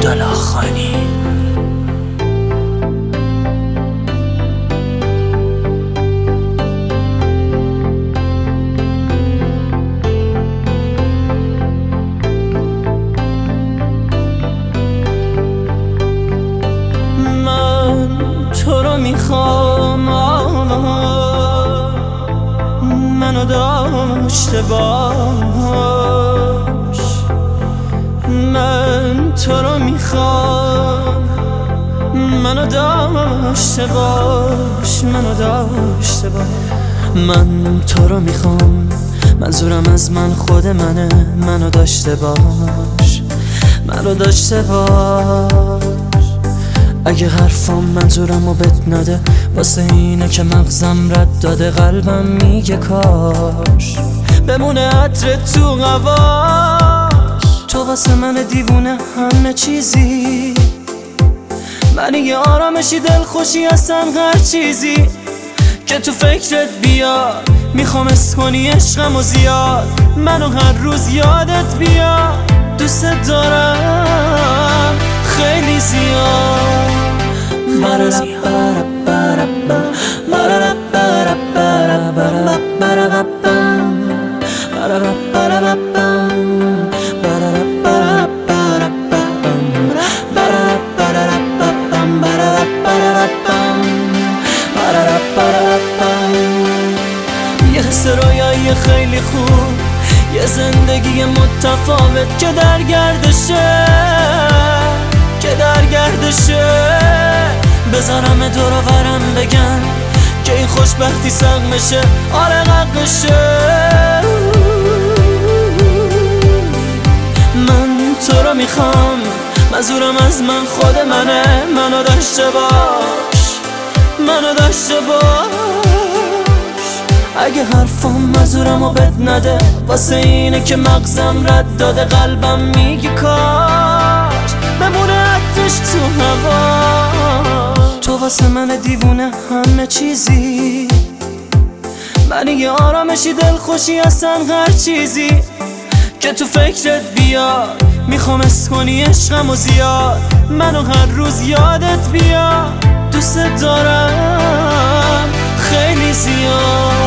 دلاخانی. من تو می‌خوام منو داشته باش. من تو رو می‌خوام. منو داشته باش منو داشته باش. من تو رو می‌خوام منظورم از من خود منه منو داشته باش. منو داشته باش. اگه حرفام منظورم و بت نده واسه اینه که مغزم رد داده قلبم میگه کاش. بمونه عطر تو قواش تو واسه من دیوونه همه چیزی؟ من یه آرامشی دلخوشی هستم هر چیزی که تو فکرت بیاد. می‌خوام اس کنی عشقم و زیاد. منو هر روز یادت بیاد. دوست دارم خیلی زیاد. یه حس رویایی خیلی خوب. یه زندگی متفاوت که در گردشه. که در گردشه. بذارم دور و برم بگن که این خوشبختی سقمشه آره حقشه من تو رو می‌خوام. مزورم از من خود منه. منو داشته باش. منو داشته باش. اگه حرفم مزورم و بد نده واسه اینه که مغزم رد داده قلبم میگه کاش. بمونه عطرش تو هوا. تو واسه من دیوونه همه چیزی. من یه آرامشی دلخوشی هستم هر چیزی. که تو فکرت بیاد می‌خوام اس کنی عشقم و زیاد. منو هر روز یادت بیاد. دوست دارم خیلی زیاد